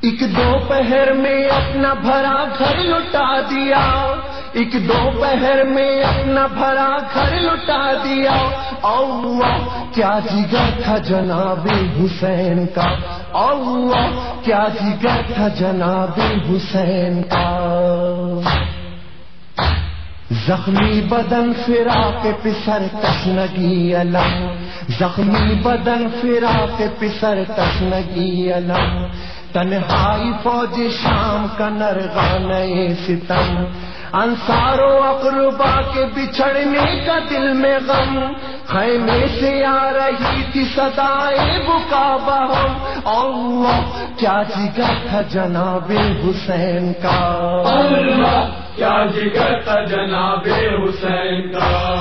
ایک دوپہر میں اپنا بھرا گھر لٹا دیا۔ ایک دوپہر میں اپنا بھرا گھر لٹا دیا۔ اللہ کیا جگر تھا جناب حسین کا؟ اللہ کیا جگر تھا جناب حسین کا؟ زخمی بدن فرا کے پسر تشنگی علم زخمی بدن فرا کے پسر تشنگی علم تنہائی فوج شام کا نئے ستم۔ انصار و اقربا کے بچھڑنے کا دل میں غم۔ خیمے سے آ رہی تھی سدائے بکا بہم۔ اللہ کیا جگر تھا جناب حسین کا؟ اللہ کیا جگر تھا جناب حسین کا؟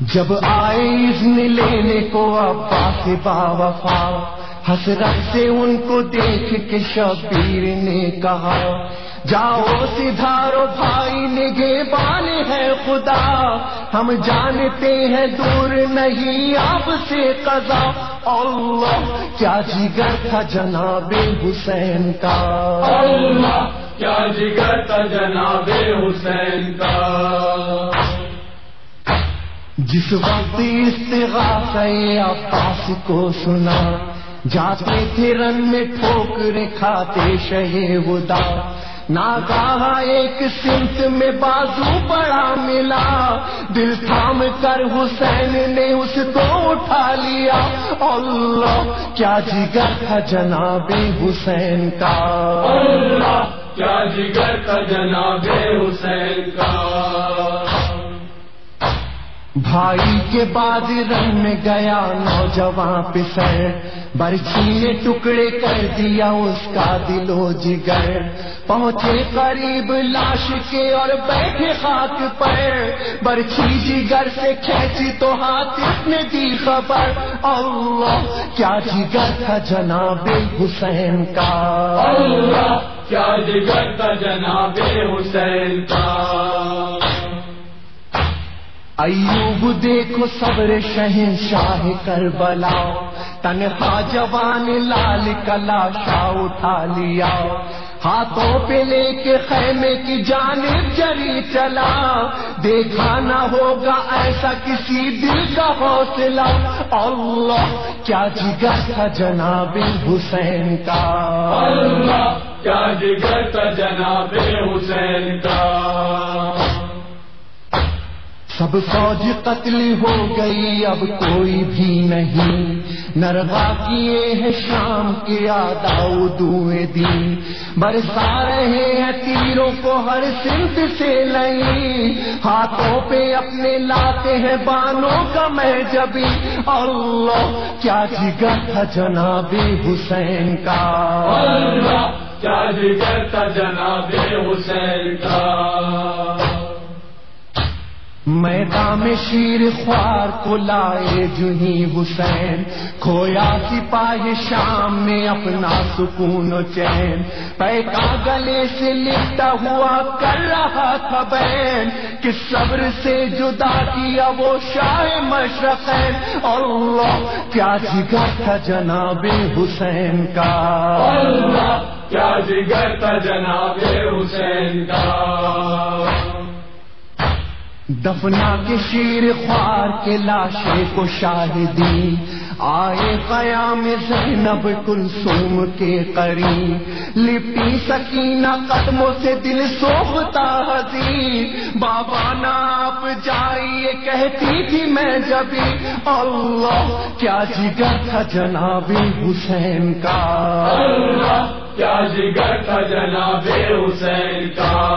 جب آئے اذن لینے کو عباس با وفا حسرت سے ان کو دیکھ کے شبیر نے کہا جاؤ سدھارو بھائی نگے بان ہے خدا۔ ہم جانتے ہیں دور نہیں آپ سے قضا۔ اللہ کیا جگر تھا جناب حسین کا؟ اللہ کیا جگر تھا جناب حسین کا؟ جس وقت استغاثہ عباس کو سنا جاتے تھے رن میں ٹھوکرے کھاتے شہے ودا۔ ناگاہ ایک سمت میں بازو بڑا ملا۔ دل تھام کر حسین نے اس کو اٹھا لیا۔ اللہ، کیا جگر تھا جناب حسین کا؟ اللہ، کیا جگر تھا جناب حسین کا؟ بھائی کے بعد رن میں گیا نوجوان پسر برچھی نے ٹکڑے کر دیا اس کا دل و جگر۔ پہنچے قریب لاش کے اور بیٹھے خاک پر۔ برچھی جگر سے کھینچی تو ہاتھ نے دی خبر۔ اللہ، کیا جگر تھا جناب حسین کا؟ اللہ، کیا جگر تھا جناب حسین کا؟ ایوب دیکھو صبر شہنشاہ کربلا تنہا جوان لال کلا شاہ اٹھا لیا۔ ہاتھوں پہ لے کے خیمے کی جانب جری چلا۔ دیکھا نہ ہوگا ایسا کسی دل کا حوصلہ۔ اللہ، کیا جگر تھا جناب حسین کا؟ اللہ، کیا جگر تھا جناب حسین کا؟ سب فوج قتل ہو گئی، اب کوئی بھی نہیں۔ نرغا کیے ہیں شام کے آداؤ دوئے دن۔ برسا رہے ہیں تیروں کو ہر سمت سے نہیں۔ ہاتھوں پہ اپنے لاتے ہیں بانوں کا میں جبھی اللہ، کیا جگر تھا جناب حسین کا؟ اللہ، کیا جگر تھا جناب حسین کا؟ میدان میں شیر خوار کو لائے جو ہی حسین، کھویا سپاہی شام میں اپنا سکون و چین۔ پیکا گلے سے لپٹا ہوا کر رہا تھا بین۔ کس صبر سے جدا کیا وہ شاہ مشرقین۔ اللہ، کیا جگر تھا جناب حسین کا۔ اللہ، کیا جگر تھا جناب حسین کا۔ دفنا کے شیر خوار کے لاشے کو شاہدی۔ آئے قیام زینب کلثوم کے قریب۔ لپی سکینہ قدموں سے دل سوکھتا حضی بابا ناپ جائیے کہتی تھی میں جبھی اللہ، کیا جگر تھا جناب حسین کا؟ اللہ، کیا جگر تھا جناب حسین کا؟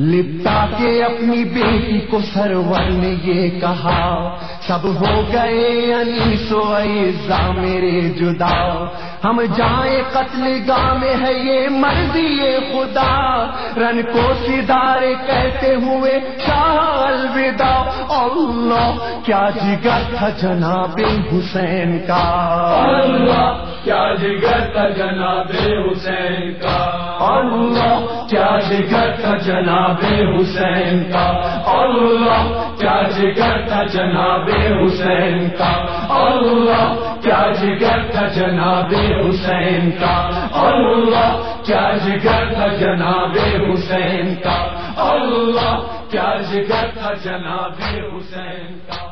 لپٹا کے اپنی بیٹی کو سرور نے یہ کہا، سب ہو گئے انی سو ایزا میرے جدا۔ ہم جائیں قتل گاہ میں ہے یہ مرضی خدا۔ رن کو سدارے کہتے ہوئے شاہ الوداع اللہ، کیا جگر تھا جناب حسین کا؟ اللہ کیا جگر جناب حسین کا۔ اللہ کیا جگر تھا جناب حسین کا۔ اللہ کیا جگر تھا جناب حسین کا۔ اللہ کیا جگر تھا جناب حسین کا۔ اللہ کیا جگر تھا جناب حسین کا۔ اللہ کیا جگر تھا جناب حسین کا۔